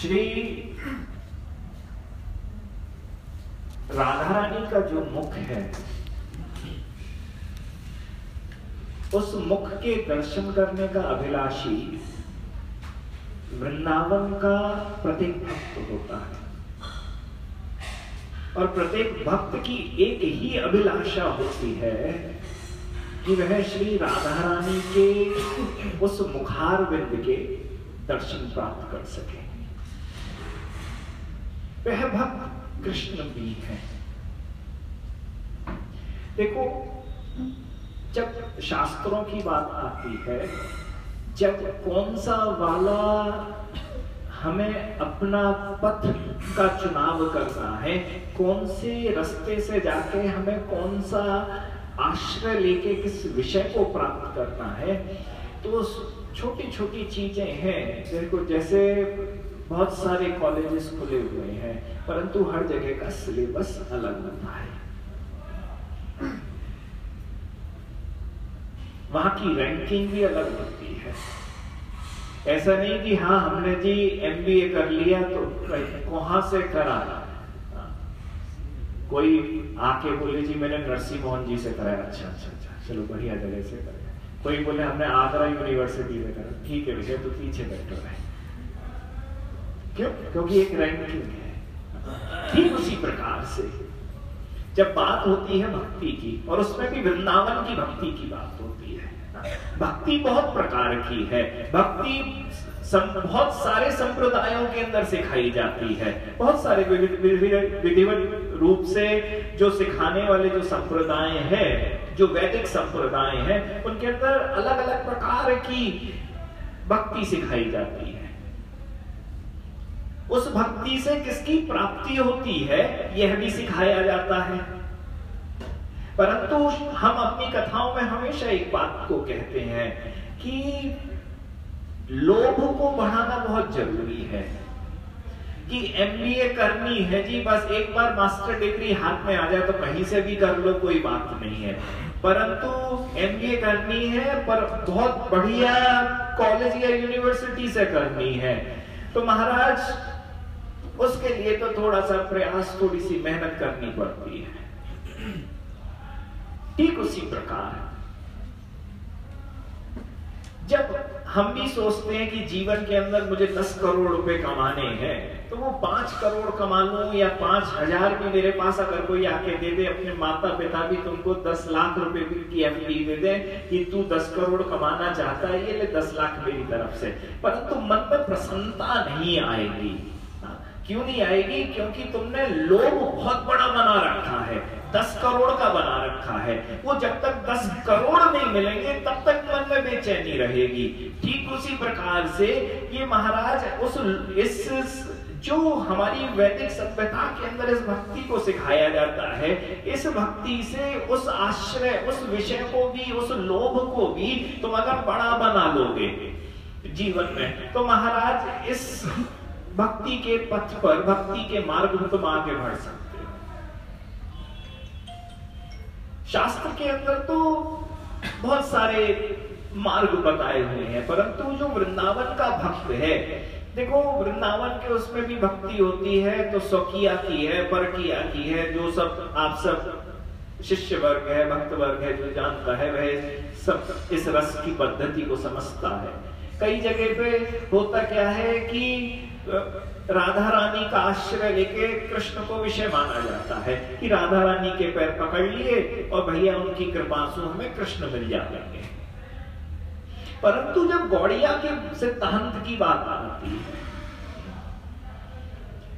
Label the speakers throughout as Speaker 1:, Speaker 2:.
Speaker 1: श्री राधा रानी का जो मुख है, उस मुख के दर्शन करने का अभिलाषी वृंदावन का प्रत्येक भक्त होता है। और प्रत्येक भक्त की एक ही अभिलाषा होती है कि वह श्री राधा रानी के उस मुखार बिंद के दर्शन प्राप्त कर सके। वह भक्त कृष्ण भी है। देखो, जब शास्त्रों की बात आती है, जब कौन सा वाला हमें अपना पथ का चुनाव करना है, कौन से रास्ते से जाके हमें कौन सा आश्रय लेके किस विषय को प्राप्त करना है तो छोटी छोटी चीज़ें हैं, देखो, जैसे बहुत सारे कॉलेजेस खुले हुए हैं, परंतु हर जगह का सिलेबस अलग होता है। वहाँ की रैंकिंग भी अलग होती है। ऐसा नहीं कि हाँ हमने जी एमबीए कर लिया तो वहाँ से करा? कोई आके बोले, जी, मैंने नरसिंह मोहन जी से कराया। अच्छा अच्छा अच्छा चलो, बढ़िया जगह से कराया। कोई बोले, हमने आगरा यूनिवर्सिटी से करा ठीक है भैया तो पीछे बैठो है क्यों? क्योंकि एक रैंकिंग है। ठीक उसी प्रकार से। जब बात होती है भक्ति की और उसमें भी वृंदावन की भक्ति की बात होती है भक्ति बहुत प्रकार की है। भक्ति सम, बहुत सारे संप्रदायों के अंदर सिखाई जाती है। बहुत सारे विधिवत रूप से जो सिखाने वाले जो संप्रदाय है जो वैदिक संप्रदाय है उनके अंदर अलग अलग प्रकार की भक्ति सिखाई जाती है। उस भक्ति से किसकी प्राप्ति होती है? यह भी सिखाया जाता है। परंतु हम अपनी कथाओं में हमेशा एक बात को कहते हैं कि लोभ को बढ़ाना बहुत ज़रूरी है। कि एमबीए करनी है जी, बस एक बार मास्टर डिग्री हाथ में आ जाए तो कहीं से भी कर लो, कोई बात नहीं है। परंतु एमबीए करनी है, पर बहुत बढ़िया कॉलेज या यूनिवर्सिटी से करनी है। तो महाराज उसके लिए तो थोड़ा सा प्रयास थोड़ी सी मेहनत करनी पड़ती है। ठीक उसी प्रकार। जब हम भी सोचते हैं कि जीवन के अंदर मुझे दस करोड़ रुपए कमाने हैं तो वो पाँच करोड़ कमा लू या पाँच हज़ार भी मेरे पास अगर कोई आके दे दे, अपने माता पिता भी तुमको दस लाख रुपए की एफ़ दे दे कि तू दस करोड़ कमाना चाहता है, ये ले दस लाख मेरी तरफ़ से। परंतु मन में प्रसन्नता नहीं आएगी। क्यों नहीं आएगी? क्योंकि तुमने लोभ बहुत बड़ा बना रखा है, दस करोड़ का बना रखा है। वो जब तक दस करोड़ नहीं मिलेंगे, तब तक मन में बेचैनी रहेगी। ठीक उसी प्रकार से ये महाराज उस इस, जो हमारी वैदिक सभ्यता के अंदर इस भक्ति को सिखाया जाता है, इस भक्ति से उस आश्रय, उस विषय को भी, उस लोभ को भी तुम अगर बड़ा बना लोगे जीवन में तो महाराज इस भक्ति के पथ पर, भक्ति के मार्ग में तुम आगे बढ़ सकते हो। शास्त्र के अंदर तो बहुत सारे मार्ग बताए हुए हैं, परंतु जो वृंदावन का भक्त है, देखो, वृंदावन के उसमें भी भक्ति होती है तो स्वकिया की है पर किया की है, जो सब, आप सब शिष्य वर्ग है भक्त वर्ग है, जो जानता है, वह सब इस रस की पद्धति को समझता है। कई जगह पे होता क्या है कि राधा रानी का आश्रय लेके कृष्ण को विषय माना जाता है कि राधा रानी के पैर पकड़ लिए और भैया उनकी कृपा से हमें कृष्ण मिल जाएँगे। परंतु जब गौड़िया के सिद्धांत की बात आती है,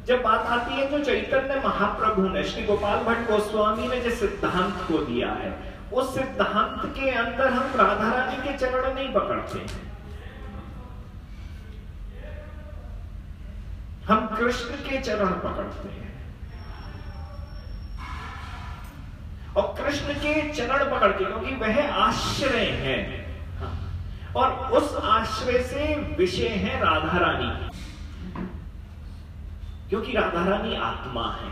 Speaker 1: जब बात आती है जो चैतन्य महाप्रभु ने श्री गोपाल भट्ट गोस्वामी ने जिस सिद्धांत को दिया है, उस सिद्धांत के अंदर हम राधा रानी के चरण नहीं पकड़ते हैं हम कृष्ण के चरण पकड़ते हैं। और कृष्ण के चरण पकड़ के, क्योंकि वह आश्रय है। और उस आश्रय से विषय है राधा रानी क्योंकि राधा रानी आत्मा है।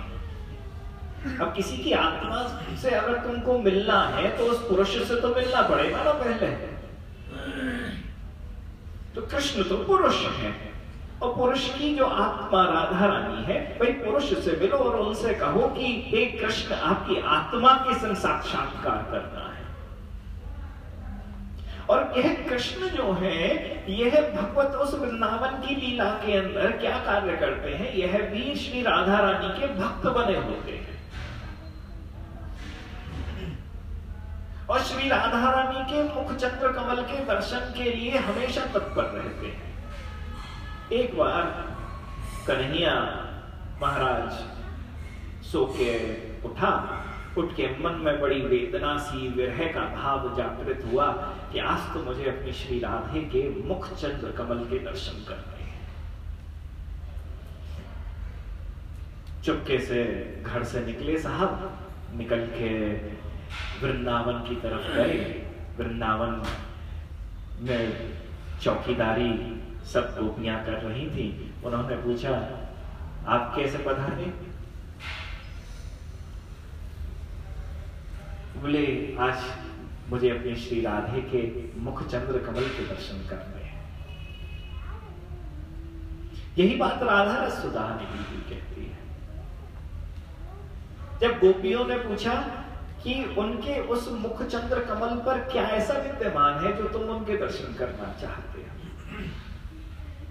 Speaker 1: अब किसी की आत्मा से अगर तुमको मिलना है तो उस पुरुष से तो मिलना पड़ेगा ना पहले। तो कृष्ण तो पुरुष है। और पुरुष की जो आत्मा राधा रानी है, भाई पुरुष से मिलो और उनसे कहो कि हे कृष्ण, आपकी आत्मा के संग साक्षात्कार करना है। और यह कृष्ण जो है, यह भगवत उस वृंदावन की लीला के अंदर क्या कार्य करते हैं? यह भी श्री राधा रानी के भक्त बने होते हैं। और श्री राधा रानी के मुख चंद्र कमल के दर्शन के लिए हमेशा तत्पर रहते हैं। एक बार कन्हैया महाराज सो के उठा, उठ के मन में बड़ी वेदना सी, विरह का भाव जागृत हुआ कि आज तो मुझे अपनी श्री राधे के मुख चंद्र कमल के दर्शन करने हैं। चुपके से घर से निकले साहब, निकल के वृंदावन की तरफ़ गए। वृंदावन में चौकीदारी सब गोपियाँ कर रही थी। उन्होंने पूछा, आप कैसे पधारे? बोले, आज मुझे अपने श्री राधे के मुख चंद्र कमल के दर्शन करने हैं। यही बात राधा रसुदा भी कहती है। जब गोपियों ने पूछा कि उनके उस मुख चंद्र कमल पर क्या ऐसा विद्यमान है जो तुम उनके दर्शन करना चाहते हो?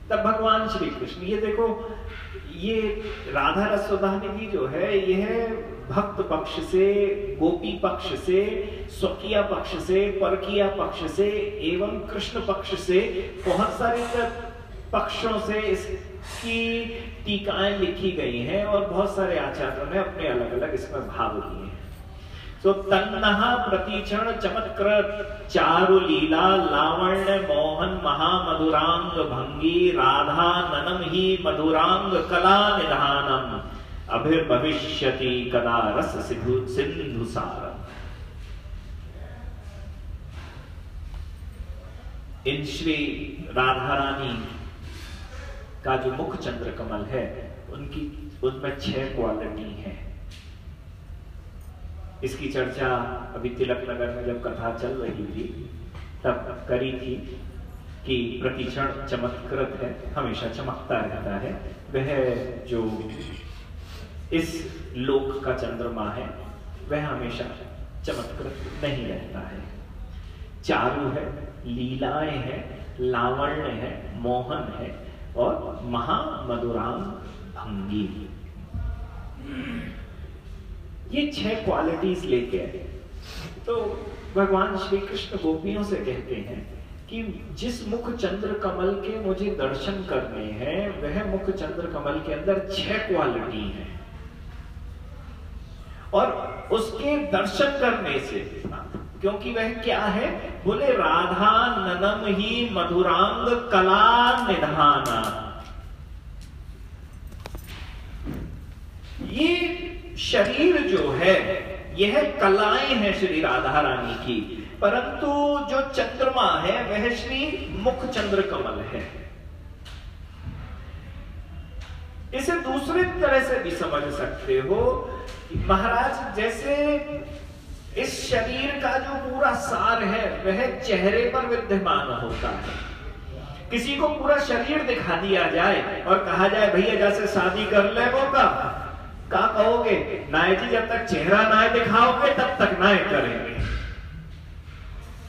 Speaker 1: तब भगवान श्री कृष्ण ये देखो, ये राधा रसोदानी जो है यह भक्त पक्ष से, गोपी पक्ष से, स्वकीय पक्ष से, परकिया पक्ष से, एवं कृष्ण पक्ष से, बहुत सारे पक्षों से इसकी टीकाएँ लिखी गई हैं और बहुत सारे आचार्यों ने अपने अलग अलग इसमें भाव दिए हैं सो तन्नः प्रतीक्षण चमत्कृत, चारु लीला, लावण्य, मोहन, महामधुरांग भंगी, राधा ननम ही मधुरांग कला निधानम। अभिर्भविष्यति कदा रस सिंधु सिंधु सारम। इन श्री राधा रानी का जो मुख चंद्र कमल है, उनकी, उनमें छह क्वालिटी है। इसकी चर्चा अभी तिलक नगर में जब कथा चल रही थी, तब करी थी कि प्रतिक्षण चमत्कृत है, हमेशा चमकता रहता है। वह जो इस लोक का चंद्रमा है, वह हमेशा चमत्कृत नहीं रहता है। चारु है, लीलाएँ है, लावण्य है, मोहन है और महामधुराम भंगी। ये छह क्वालिटीज लेके आए। तो भगवान श्री कृष्ण गोपियों से कहते हैं कि जिस मुख चंद्र कमल के मुझे दर्शन करने हैं, वह मुख चंद्र कमल के अंदर छह क्वालिटी है। और उसके दर्शन करने से, क्योंकि वह क्या है? बोले, राधा ननम ही मधुरांग कला निधाना। ये शरीर जो है, यह कलाएँ हैं श्री राधा रानी की, परंतु जो चंद्रमा है, वह श्री मुख चंद्र कमल है। इसे दूसरे तरह से भी समझ सकते हो महाराज, जैसे इस शरीर का जो पूरा सार है, वह चेहरे पर विद्यमान होता है। किसी को पूरा शरीर दिखा दिया जाए और कहा जाए, भैया, जैसे शादी कर ले वो का का कहोगे? नाय जी, जब तक चेहरा ना दिखाओगे, तब तक नाय करेंगे।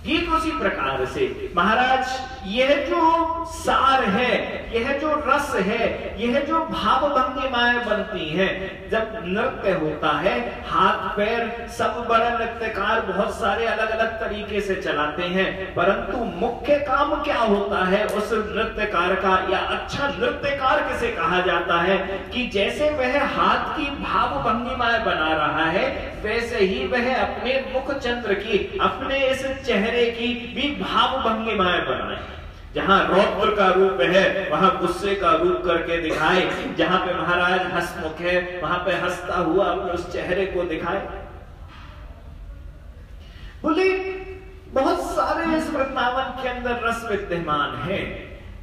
Speaker 1: ठीक उसी प्रकार से। महाराज यह जो सार है, यह जो रस है, यह जो भाव भंगिमाएँ बनती हैं, जब नृत्य होता है, हाथ, पैर सब बड़ा नृत्यकार बहुत सारे अलग अलग तरीके से चलाते हैं, परंतु मुख्य काम क्या होता है उस नृत्यकार का, या अच्छा नृत्यकार किसे कहा जाता है, कि जैसे वह हाथ की भाव भंगिमाएँ बना रहा है, वैसे ही वह अपने मुख चंद्र की, अपने इस चेहरे की भी भाव भंगिमाएँ बनाए जहाँ रौद्र का रूप है वहाँ गुस्से का रूप करके दिखाए। जहाँ पे महाराज हसमुख है वहाँ पे हंसता हुआ अपने उस चेहरे को दिखाए। बोले बहुत सारे इस वृंदावन के अंदर रस विद्यमान है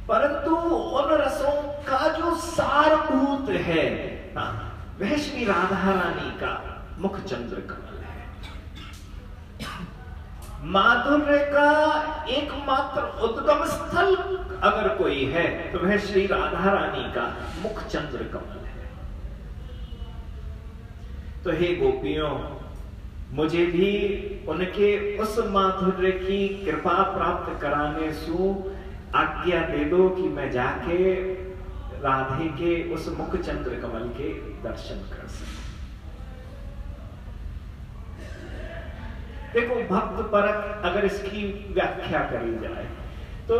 Speaker 1: परंतु उन रसों का जो सारभूत है हाँ, वह श्री राधा रानी का मुख चंद्र कमल माधुर्य का एकमात्र उद्गम स्थल अगर कोई है तो वह श्री राधा रानी का मुख चंद्र कमल है। तो हे गोपियों, मुझे भी उनके उस माधुर्य की कृपा प्राप्त कराने सु आज्ञा दे दो कि मैं जाके राधे के उस मुख चंद्र कमल के दर्शन कर सकूँ। देखो, भक्त परक अगर इसकी व्याख्या करी जाए तो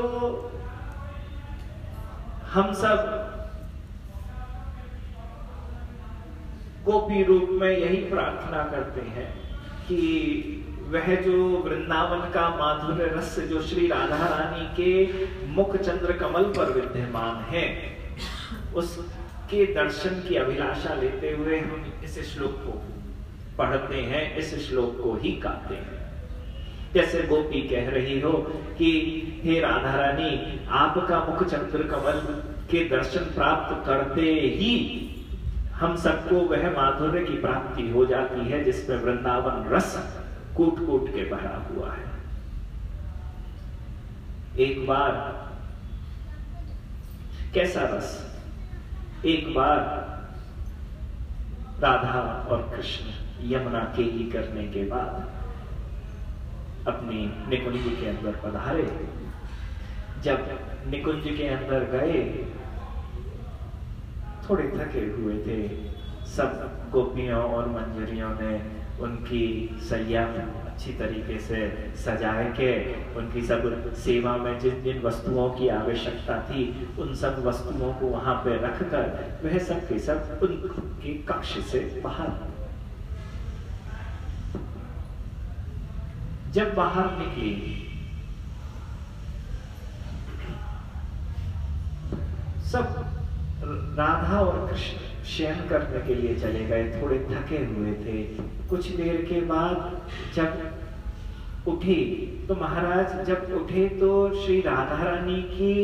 Speaker 1: हम सब गोपी रूप में यही प्रार्थना करते हैं कि वह जो वृंदावन का माधुर्य रस, जो श्री राधा रानी के मुख चंद्र कमल पर विद्यमान है, उसके दर्शन की अभिलाषा लेते हुए हम इस श्लोक को पढ़ते हैं, इस श्लोक को ही गाते हैं। जैसे गोपी कह रही हो कि, हे राधा रानी, आपका मुख चंद्र कमल के दर्शन प्राप्त करते ही हम सबको वह माधुर्य की प्राप्ति हो जाती है, जिसमें वृंदावन रस कूट कूट के भरा हुआ है। एक बार, कैसा रस? एक बार, राधा और कृष्ण। यमुना के ही करने के बाद अपनी निकुंज के अंदर पधारे। जब निकुंज के अंदर गए, थोड़े थके हुए थे। सब गोपियों और मंजरियों ने उनकी सैया अच्छी तरीके से सजाए के, उनकी सब सेवा में जिन जिन वस्तुओं की आवश्यकता थी, उन सब वस्तुओं को वहाँ पे रखकर वह सब के सब उनके कक्ष से बाहर जब बाहर निकली सब राधा और कृष्ण शयन करने के लिए चले गए। थोड़े थके हुए थे। कुछ देर के बाद जब उठे तो महाराज, जब उठे तो श्री राधा रानी की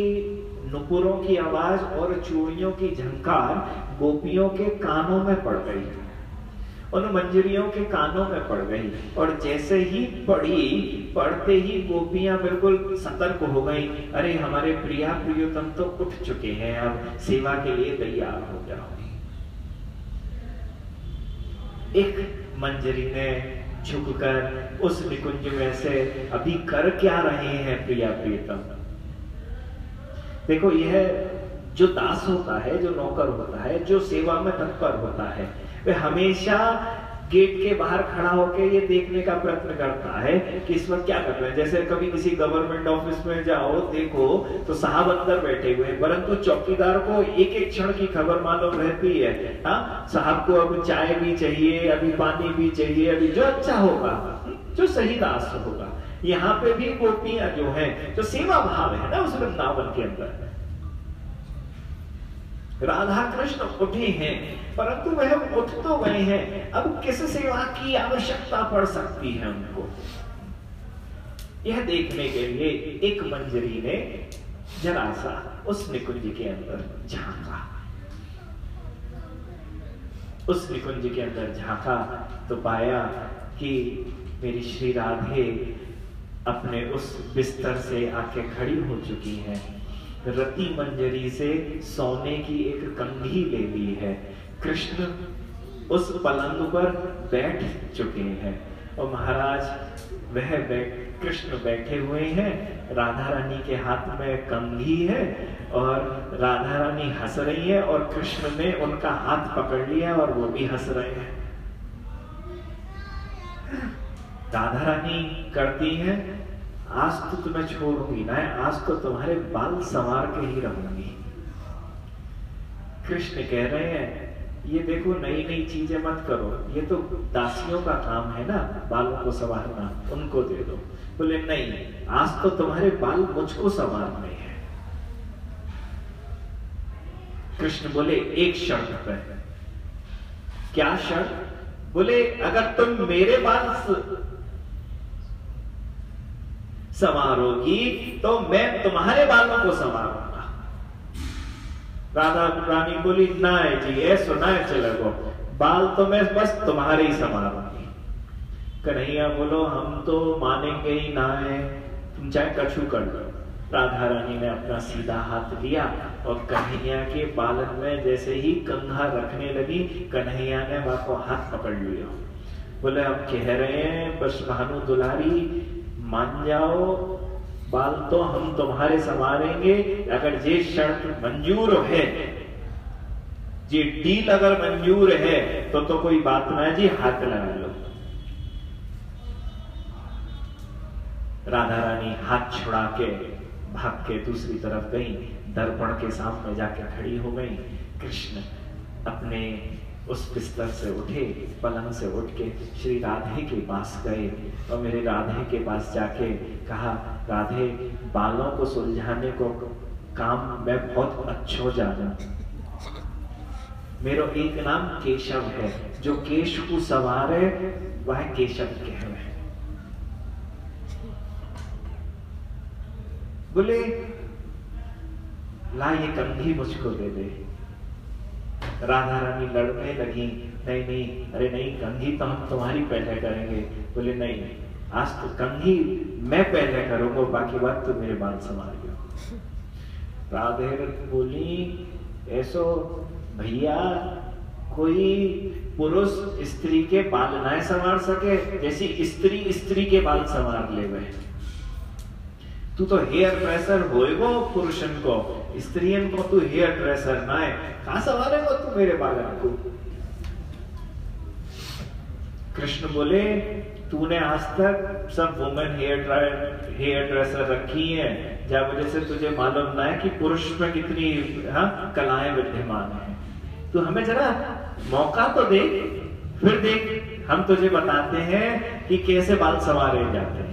Speaker 1: नुपुरों की आवाज़ और चूड़ियों की झंकार गोपियों के कानों में पड़ गई। उन मंजरियों के कानों में पड़ गई। और जैसे ही पड़ी, पढ़ते ही गोपियाँ बिल्कुल सतर्क हो गई। अरे, हमारे प्रिया प्रियोतम तो उठ चुके हैं अब। सेवा के लिए तैयार हो जाओ। एक मंजरी ने झुककर उस निकुंज में से अभी कर क्या रहे हैं प्रिया प्रियतम? देखो, यह जो दास होता है, जो नौकर होता है, जो सेवा में तत्पर होता है वह हमेशा गेट के बाहर खड़ा होकर ये देखने का प्रयत्न करता है कि इस वक्त क्या कर रहे हैं। जैसे कभी किसी गवर्नमेंट ऑफ़िस में जाओ, देखो तो साहब अंदर बैठे हुए हैं, परंतु चौकीदार को एक एक क्षण की खबर मालूम रहती है। हाँ साहब को अब चाय भी चाहिए, अभी पानी भी चाहिए, अभी जो अच्छा होगा, जो सही दास होगा। यहाँ पे भी गोपियाँ जो है, जो सेवा भाव है ना, उस वृंदावन के अंदर। राधा कृष्ण उठे हैं, परंतु वह उठ तो गए हैं। अब किस सेवा की आवश्यकता पड़ सकती है उनको? यह देखने के लिए एक मंजरी ने जरा सा उस निकुंज के अंदर झांका। उस निकुंज के अंदर झांका तो पाया कि मेरी श्री राधे अपने उस बिस्तर से आके खड़ी हो चुकी हैं। रति मंजरी से सोने की एक कंघी ले ली है। कृष्ण उस पलंग पर बैठ चुके हैं और महाराज, वह कृष्ण बैठे हुए हैं। राधा रानी के हाथ में कंघी है और राधा रानी हंस रही है और कृष्ण ने उनका हाथ पकड़ लिया और वो भी हंस रहे हैं। राधा रानी करती हैं आज तो तुम्हें छोड़ूँगी, ना आज तो तुम्हारे बाल संवार के ही रहूँगी। कृष्ण कह रहे हैं, ये देखो नई नई चीज़ें मत करो। ये तो दासियों का काम है ना, बालों को संवारना, उनको दे दो। बोले, नहीं, आज तो तुम्हारे बाल मुझको संवारने हैं। कृष्ण बोले, एक शर्त पे क्या शर्त बोले, अगर तुम मेरे बाल संवारोगी तो मैं तुम्हारे बालों को संवारूँगा। राधा रानी बोली, ना है जी, ऐसो ना चले गो। बाल तो मैं बस तुम्हारे ही संवारूँगी। कन्हैया बोलो, हम तो मानेंगे ही ना है। तुम चाहे कछु कर लो। राधा रानी ने अपना सीधा हाथ लिया और कन्हैया के बालन में जैसे ही कंघा रखने लगी, कन्हैया ने वहाँ को हाथ पकड़ लिया। बोले, हम कह रहे हैं बस भानु दुलारी मान जाओ, बाल तो हम तुम्हारे संवारेंगे, अगर ये शर्त मंजूर है जी डील अगर मंजूर है तो तो कोई बात ना जी, हाथ लगा लो। राधा रानी हाथ छुड़ा के भाग के दूसरी तरफ़ गई, दर्पण के सामने जाके खड़ी हो गई। कृष्ण अपने उस बिस्तर से उठे पलंग से उठ के श्री राधे के पास गए और मेरे राधे के पास जाके कहा, राधे, बालों को सुलझाने को काम मैं बहुत अच्छो जाना। मेरा एक नाम केशव है, जो केश को सवारे, वह केशव कह रहे बोले, ला ये कंघी मुझको दे दे। राधा रानी लड़ने लगी। नहीं नहीं, अरे नहीं, कंघी तो हम तुम्हारी पहले करेंगे। बोले, नहीं, आज तो कंघी मैं पहले करूँगा बाकी बात तो मेरे बाल संभाल राधे बोली, ऐसो भैया, कोई पुरुष स्त्री के बाल ना संवार सके, जैसी स्त्री स्त्री के बाल संवार ले गए तू तो हेयर ड्रेसर होएगो पुरुषन को। स्त्रियन को तू हेयर ड्रेसर ना है। कहा संवारेगो तू मेरे बालन को? कृष्ण बोले, तूने आज तक सब वुमेन हेयर हेयर ड्रेसर रखी है। जब वजह से तुझे मालूम ना है कि पुरुष में कितनी हाँ कलाएँ विद्यमान है। तो हमें जरा मौका तो दे, फिर देख, हम तुझे बताते हैं कि कैसे बाल संवारे जाते हैं।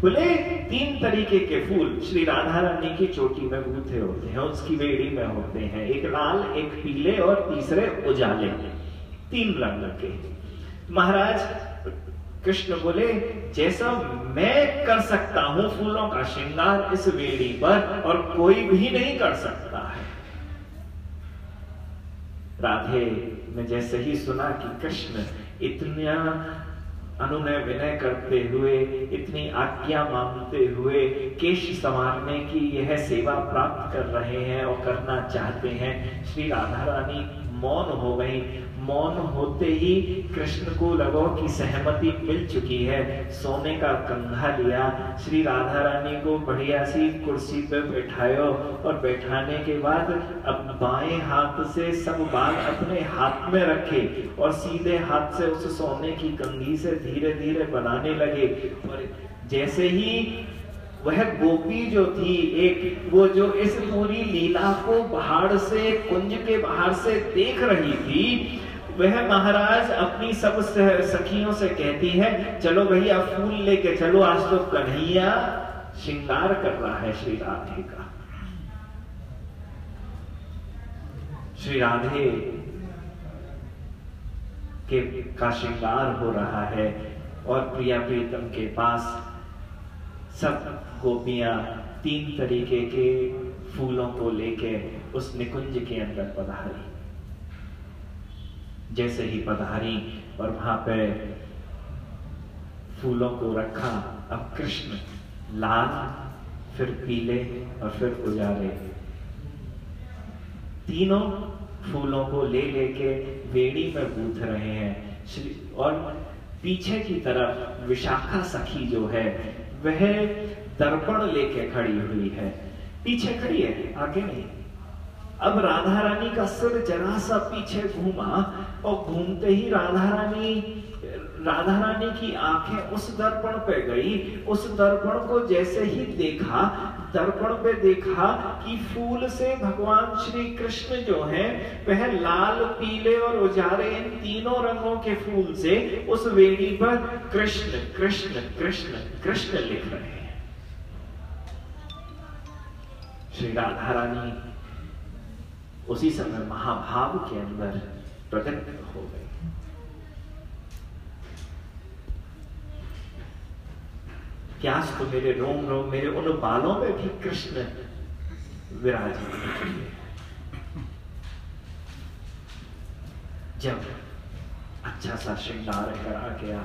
Speaker 1: बोले तीन तरीके के फूल, श्री राधा रानी की चोटी में गूथे होते हैं, उसकी बेड़ी में होते हैं, एक लाल, एक पीले और तीसरे उजाले, तीन रंग के। महाराज, कृष्ण बोले, जैसा मैं कर सकता हूँ फूलों का श्रृंगार इस वेड़ी पर, और कोई भी नहीं कर सकता है। राधे ने जैसे ही सुना कि कृष्ण इतना अनुनय विनय करते हुए, इतनी आज्ञा मांगते हुए, केश संवारने की यह सेवा प्राप्त कर रहे हैं और करना चाहते हैं। श्री राधा रानी मौन हो गई। मौन होते ही कृष्ण को लगो कि सहमति मिल चुकी है। सोने का कंधा लिया। श्री राधा रानी को बढ़िया सी कुर्सी पे बैठायो और बैठाने के बाद अब बाएँ हाथ से सब बाल अपने हाथ में रखे और सीधे हाथ से उस सोने की कंघी से धीरे धीरे बनाने लगे। और जैसे ही वह गोपी जो थी एक, वो जो इस पूरी लीला को बाहर से, कुंज के बाहर से देख रही थी वह महाराज अपनी सब सखियों से कहती है, चलो भैया, फूल लेके चलो, आज तो कन्हैया श्रृंगार कर रहा है श्री राधे का। श्री राधे के का श्रृंगार हो रहा है और प्रिया प्रीतम के पास सब गोपियाँ तीन तरीके के फूलों को लेके उस निकुंज के अंदर पधारी। जैसे ही पधारी और वहाँ पे फूलों को रखा, अब कृष्ण लाल, फिर पीले और फिर उजाले। तीनों फूलों को ले लेके बेड़ी में गूंथ रहे हैं। और पीछे की तरफ़ विशाखा सखी जो है, वह दर्पण लेके खड़ी हुई है। पीछे खड़ी है, आगे नहीं। अब राधा रानी का सिर जरा सा पीछे घूमा और घूमते ही राधा रानी राधा रानी की आँखें उस दर्पण पे गई। उस दर्पण को जैसे ही देखा, दर्पण पे देखा कि फूल से भगवान श्री कृष्ण जो हैं, वह लाल, पीले और उजारे इन तीनों रंगों के फूल से उस वेड़ी पर कृष्ण कृष्ण कृष्ण कृष्ण लिख रहे हैं। श्री राधा रानी, उसी समय महाभाव के अंदर प्रकट हो गए क्या तो मेरे रोम रोम मेरे उन बालों में भी कृष्ण विराजित जब अच्छा सा श्रृंगार करा गया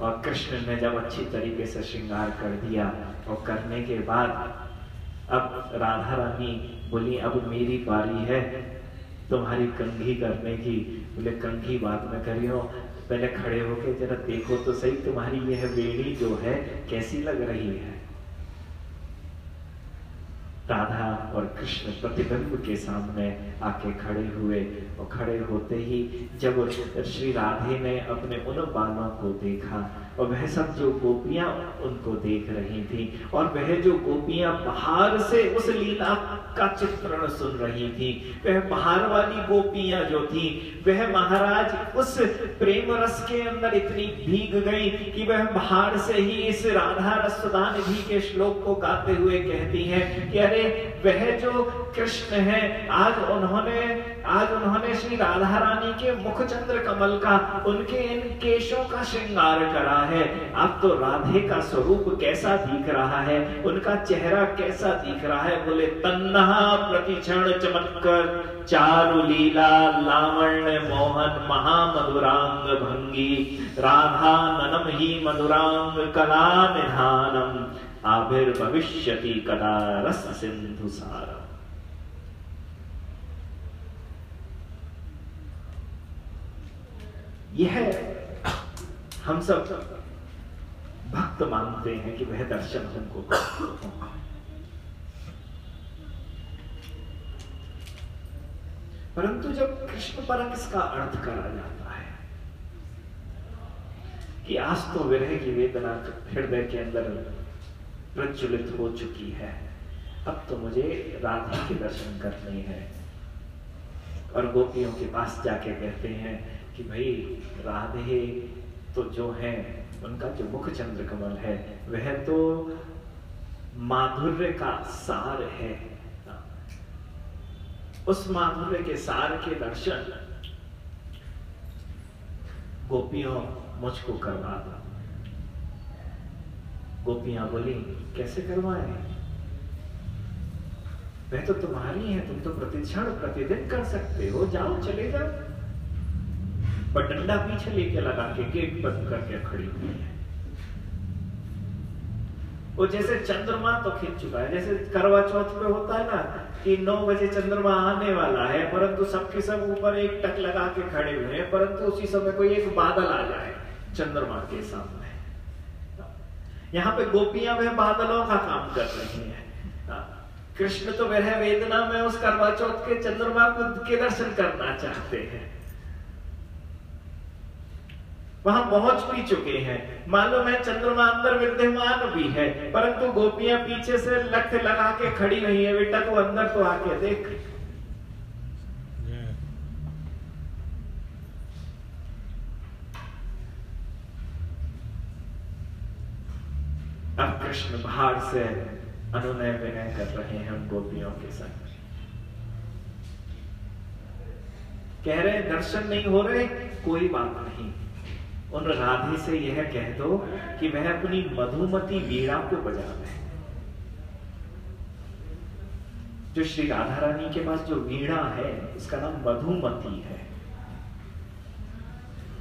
Speaker 1: और कृष्ण ने जब अच्छी तरीके से श्रृंगार कर दिया और करने के बाद अब राधा रानी बोली अब मेरी बारी है तुम्हारी कंघी करने की, बोले, कंघी बाद में करियो। पहले खड़े होके जरा देखो तो सही, तुम्हारी यह वेणी जो है, कैसी लग रही है? राधा और कृष्ण प्रतिबिंब के सामने आके खड़े हुए और खड़े होते ही जब श्री राधे ने अपने उन बालों को देखा और वह सब जो गोपियाँ उनको देख रही थी और वह जो गोपियाँ बाहर से उस लीला का चित्रण सुन रही थी, वह बाहर वाली गोपियाँ जो थी, वह महाराज उस प्रेम रस के अंदर इतनी भीग गई कि वह बाहर से ही इस राधा रसदान भी के श्लोक को गाते हुए कहती है कि अरे, वह जो कृष्ण है। आज उन्होंने आज उन्होंने श्री राधा रानी के मुख चंद्र कमल का, उनके इन केशों का श्रृंगार करा है। अब तो राधे का स्वरूप कैसा दिख रहा है? उनका चेहरा कैसा दिख रहा है? बोले तन्ना प्रतिक्षण चमत्कर, चारु लीला, लावण्य, मोहन, महामधुरांग भंगी, राधा ननम ही मधुरांग कला निधानम, आविर्भविष्यति कदा रस सिंधु सारम। यह हम सब भक्त मानते हैं कि वह दर्शन हमको परंतु जब कृष्ण पर इसका अर्थ करा जाता है कि आज तो विरह की वेदना हृदय के अंदर प्रज्वलित हो चुकी है, अब तो मुझे राधा के दर्शन करने हैं और गोपियों के पास जाके कहते हैं कि भाई राधे तो जो है, उनका जो मुख चंद्र कमल है, वह तो माधुर्य का सार है। उस माधुर्य के सार के दर्शन गोपियों मुझको करवा दो। गोपियाँ बोली, कैसे करवाए? वह तो तुम्हारी है, तुम तो प्रतिक्षण प्रतिदिन कर सकते हो। जाओ, चले जाओ। पर डंडा पीछे लेके लगा के गेट बंद करके खड़ी हुई है। वो जैसे चंद्रमा तो खिंच चुका है, जैसे करवा चौथ पे होता है ना कि नौ बजे चंद्रमा आने वाला है, परंतु सबके सब ऊपर एक टक लगा के खड़े हुए हैं, परंतु उसी समय कोई एक बादल आ जाए चंद्रमा के सामने। यहाँ पे गोपियाँ वह बादलों का काम कर रही हैं। कृष्ण तो वह वेदना में उस करवा चौथ के चंद्रमा को के दर्शन करना चाहते हैं? वहाँ पहुँच भी चुके हैं। मालूम है चंद्रमा अंदर विद्यमान भी है, परंतु गोपियाँ पीछे से लठ लगा के खड़ी नहीं है। बेटा, तू अंदर तो आके देख। अब कृष्ण बाहर से अनुनय विनय कर रहे हैं हम गोपियों के संग। कह रहे दर्शन नहीं हो रहे, कोई बात नहीं। उन राधे से यह कह दो कि वह अपनी मधुमती वीणा को बजा दे जो श्री राधा रानी के पास जो वीणा है, उसका नाम मधुमती है।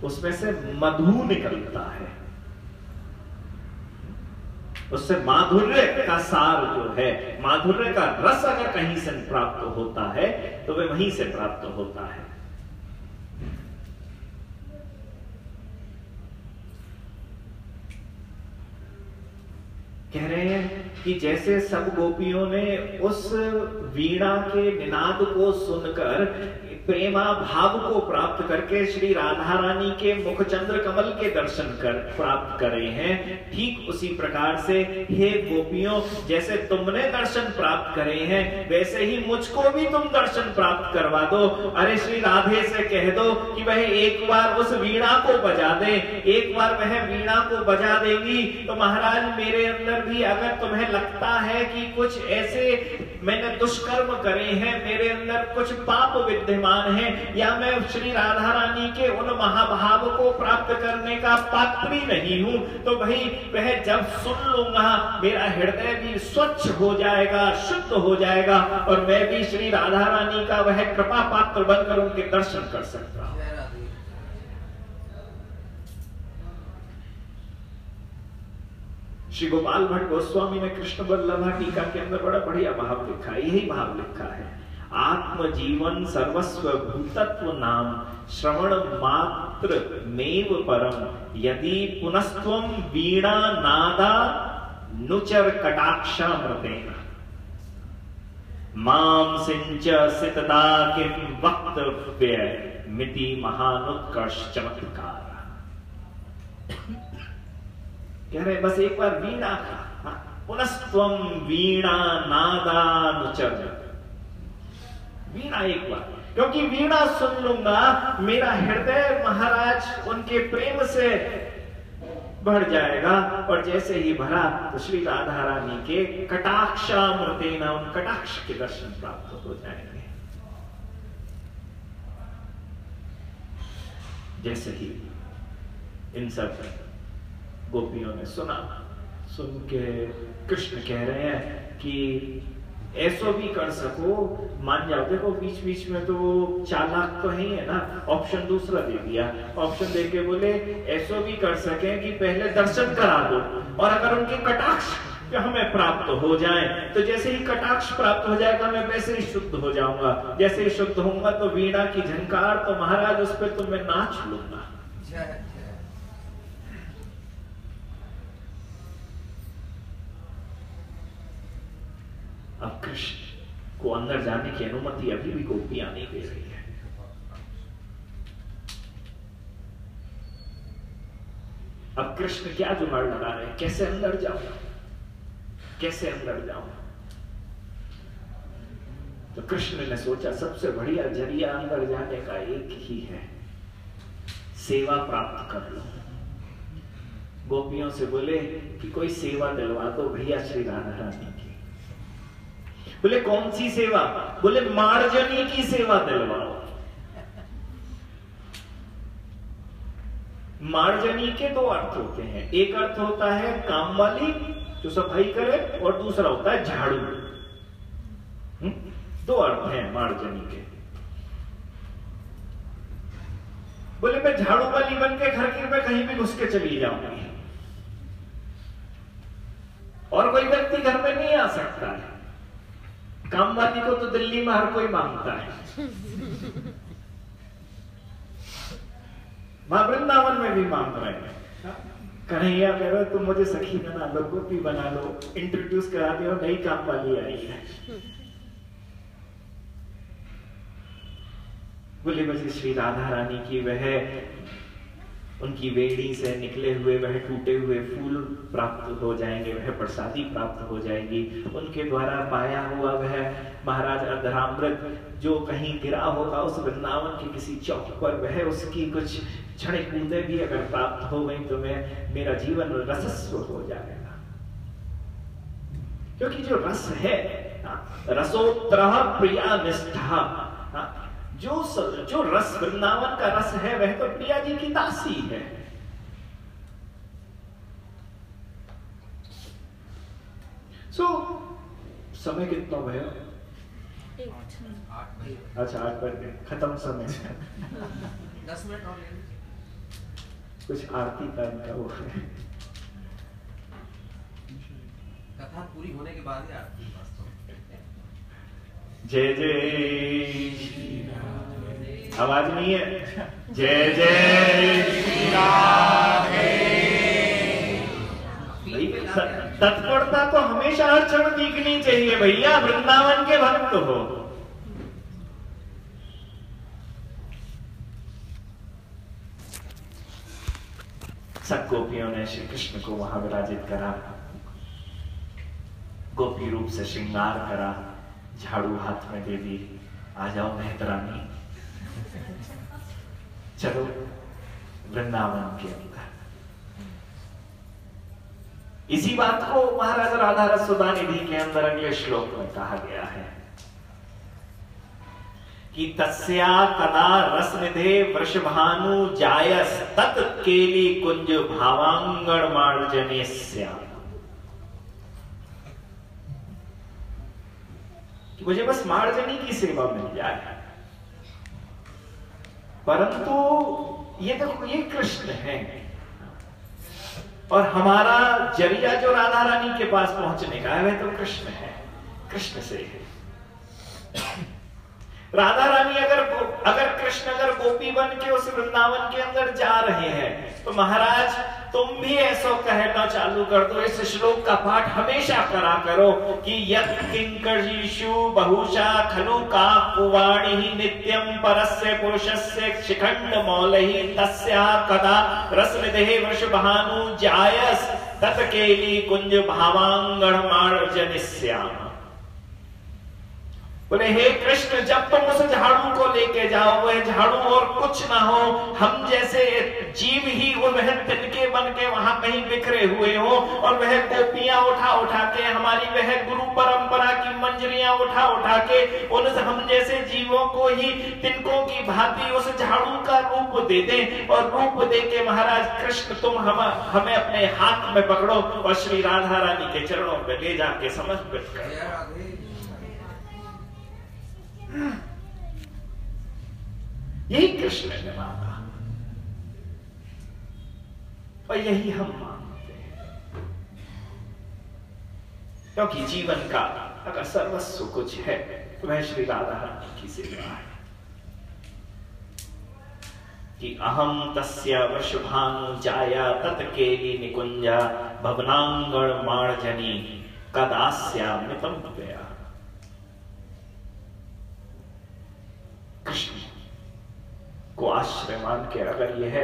Speaker 1: उसमें से मधु निकलता है। उससे माधुर्य का सार जो है, माधुर्य का रस अगर कहीं से प्राप्त होता है तो वह वहीं से प्राप्त होता है। कह रहे हैं कि जैसे सब गोपियों ने उस वीणा के निनाद को सुनकर प्रेमा भाव को प्राप्त करके श्री राधा रानी के मुख चंद्र कमल के दर्शन कर, प्राप्त करे हैं। ठीक उसी प्रकार से, हे गोपियों, जैसे तुमने दर्शन प्राप्त करे हैं, वैसे ही मुझको भी तुम दर्शन प्राप्त करवा दो। अरे श्री राधे से कह दो कि वह एक बार उस वीणा को बजा दे। एक बार वह वीणा को बजा देगी तो महाराज मेरे अंदर भी अगर तुम्हें लगता है कि कुछ ऐसे मैंने दुष्कर्म करे हैं, मेरे अंदर कुछ पाप विद्यमान है, या मैं श्री राधा रानी के उन महाभाव को प्राप्त करने का पात्र नहीं हूँ तो भाई, वह जब सुन लूँगा, मेरा हृदय भी स्वच्छ हो जाएगा, शुद्ध हो जाएगा, और मैं भी श्री राधा रानी का वह कृपा पात्र बनकर उनके दर्शन कर सकता हूँ। श्री गोपाल भट्ट गोस्वामी ने कृष्ण बल्लभा टीका के अंदर बड़ा बढ़िया भाव लिखा है, यही भाव लिखा है। आत्म जीवन सर्वस्व भूतत्व नाम श्रवण मात्र मेव परम यदि पुनस्त्वम वीणा नादा नुचर कटाक्षा माम सिंच सितदा किम मिति महानुत्कर्ष चमत्कार कह रहे, बस एक बार वीणा का वीणा नादानुचर वीणा एक बार। क्योंकि वीणा सुन लूँगा, मेरा हृदय महाराज उनके प्रेम से बढ़ जाएगा, और जैसे ही भरा तो श्री राधा रानी के कटाक्षामृतेना उन कटाक्ष के दर्शन प्राप्त हो जाएँगे। जैसे ही इन सब गोपियों ने सुना, सुन के कृष्ण कह रहे हैं कि ऐसो भी कर सको। मान जाओ, देखो बीच बीच में तो चालाक तो ही है ना। ऑप्शन दूसरा दे दिया। ऑप्शन दे के बोले, ऐसो भी कर सके कि पहले दर्शन करा दो और अगर उनके कटाक्ष हमें प्राप्त हो जाए तो जैसे ही कटाक्ष प्राप्त हो जाएगा, मैं वैसे ही शुद्ध हो जाऊँगा। जैसे ही शुद्ध होऊँगा तो वीणा की झंकार तो महाराज उस पर तो मैं नाच लूँगा अब कृष्ण को अंदर जाने की अनुमति अभी भी गोपियाँ नहीं दे रही है। अब कृष्ण क्या जुगाड़ लगा रहे हैं? कैसे अंदर जाऊँ? कैसे अंदर जाऊँ? तो कृष्ण ने सोचा, सबसे बढ़िया ज़रिया अंदर जाने का एक ही है। सेवा प्राप्त कर लो। गोपियों से बोले कि कोई सेवा दिलवा दो, भैया श्री राधा रानी बोले, कौन सी सेवा? बोले, मार्जनी की सेवा दिलवाओ मार्जनी के दो अर्थ होते हैं। एक अर्थ होता है काम वाली, जो सफ़ाई करे, और दूसरा होता है झाड़ू। हम्म? दो अर्थ हैं मार्जनी के। बोले, मैं झाड़ू वाली बन के घर के में कहीं भी घुस के चली जाऊँगी। और कोई व्यक्ति घर में नहीं आ सकता है। कामवादी को तो दिल्ली में हर कोई माँगता है। माँ वृंदावन में भी मांग रहे हैं। कन्हैया कह रहे तुम मुझे सखी बना लो, गोपी बना लो इंट्रोड्यूस करा दियो नई काम वाली आई है। बोले बजे श्री राधा रानी की वह उनकी वेड़ी से निकले हुए वह टूटे हुए फूल प्राप्त हो जाएँगे वह प्रसादी प्राप्त हो जाएगी। उनके द्वारा पाया हुआ वह महाराज अधरामृत जो कहीं गिरा होगा उस वृंदावन के किसी चौक पर वह उसकी कुछ क्षण कूदे भी अगर प्राप्त हो गई तो मैं मेरा जीवन रसस्व हो जाएगा। क्योंकि जो रस है हाँ, रसोत्र प्रिया निष्ठा जो जो रस वृंदावन का रस है वह तो प्रिया जी की दासी है। सो so, समय कितना भैया अच्छा आठ बजे खत्म समय।
Speaker 2: दस मिनट और
Speaker 1: कुछ आरती टाइम का वो है।
Speaker 2: कथा पूरी होने के बाद ही आरती।
Speaker 1: जय जय। आवाज़ नहीं है जय जय। तत्परता तो हमेशा हर क्षण दिखनी चाहिए भैया, वृंदावन के भक्त हो। सब गोपियों ने श्री कृष्ण को वहाँ विराजित करा। गोपी रूप से श्रृंगार करा। झाड़ू हाथ में दे दी। आ जाओ मेहतरानी। चलो, वृंदावन के अंदर। इसी बात को महाराजा राधा रसोदा निधि के अंदर अगले श्लोक में कहा गया है कि तस्या कदा रस निधे वृषभानु जायस तत् केली कुंज भावांगण मार्जने मुझे बस मार्जनी की सेवा मिल जाए। परंतु ये तो ये कृष्ण है। और हमारा ज़रिया जो राधा रानी के पास पहुँचने का है, वह तो कृष्ण है। कृष्ण से है। राधा रानी अगर अगर कृष्ण अगर गोपी बन के उस वृंदावन के अंदर जा रहे हैं तो महाराज, तुम भी ऐसा कहना चालू कर दो, इस श्लोक का पाठ हमेशा करा करो कि बहुशा खलु का कुवाणी नित्यम परस्य पुरुषस्य शिखंड मौल ही तस्या कदा वर्ष भानु जायस तत्केली कुंज भावांगण मार्जनिश्याम बोले, हे कृष्ण, जब तुम उस झाड़ू को लेके जाओ, वह झाड़ू और कुछ ना हो, हम जैसे जीव ही वह तिनके बन के वहाँ कहीं बिखरे हुए हो। और वह गोपियाँ उठा उठा के, हमारी वह गुरु परंपरा की मंजरियाँ उठा उठा के, उन हम जैसे जीवों को ही तिनकों की भांति उस झाड़ू का रूप दे दे। और रूप दे के, महाराज कृष्ण, तुम हम, हमें अपने हाथ में पकड़ो और श्री राधा रानी के चरणों में ले जाके समर्पित कर यही कृष्ण ने मांगा। और यही हम मांगते हैं। क्योंकि जीवन का अगर सर्वस्व कुछ है तो वह श्री राधा रानी की सेवा है। कि अहम तस्य वृषभानु जाया तत्केली निकुंजा भवनांगण मार्जनी कदास्या मृतम गया को आश्रय मान के अगर यह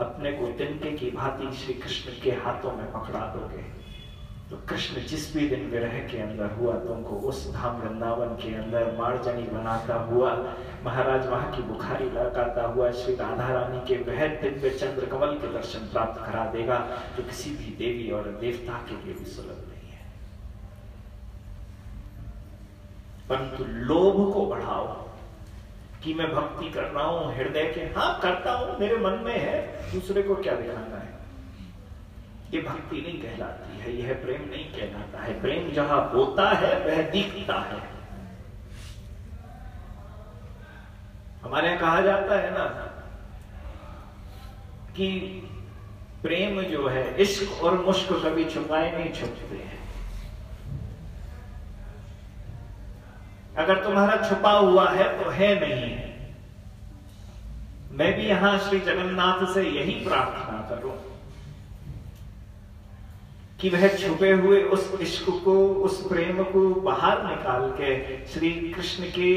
Speaker 1: अपने को तिनके की भांति श्री कृष्ण के हाथों में पकड़ा दोगे तो कृष्ण जिस भी दिन विरह के अंदर हुआ, तुमको उस धाम वृंदावन के अंदर मार्जनी बनाता हुआ, महाराज वहाँ की बुखारी लगाता हुआ, श्री राधा रानी के वह दिव्य चंद्र कमल के दर्शन प्राप्त करा देगा जो किसी भी देवी और देवता के लिए भी सुलभ नहीं है। परंतु लोभ को बढ़ाओ कि मैं भक्ति कर रहा हूँ, हृदय के हाँ करता हूँ, मेरे मन में है, दूसरे को क्या दिखाना है? ये भक्ति नहीं कहलाती है, यह प्रेम नहीं कहलाता है। प्रेम जहाँ होता है, वह दिखता है। हमारे यहाँ कहा जाता है ना कि प्रेम जो है, इश्क और मुश्क कभी छुपाए नहीं, छुपते हैं। अगर तुम्हारा छुपा हुआ है तो है नहीं। है मैं भी यहाँ श्री जगन्नाथ से यही प्रार्थना करूँ कि वह छुपे हुए उस इश्क को, उस प्रेम को बाहर निकाल के श्री कृष्ण के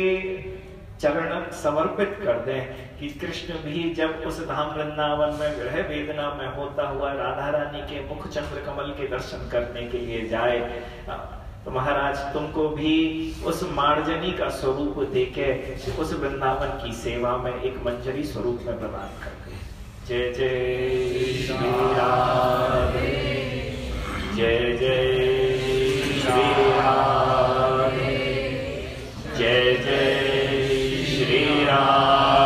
Speaker 1: चरण समर्पित कर दें कि कृष्ण भी जब उस धाम वृंदावन में ग्रह वेदना में होता हुआ राधा रानी के मुख चंद्र कमल के दर्शन करने के लिए जाए तो महाराज, तुमको भी उस मार्जनी का स्वरूप देके उस वृंदावन की सेवा में एक मंजरी स्वरूप में प्रदान कर दे जय जय श्री जय जय श्री राधे। जय जय श्री राधे।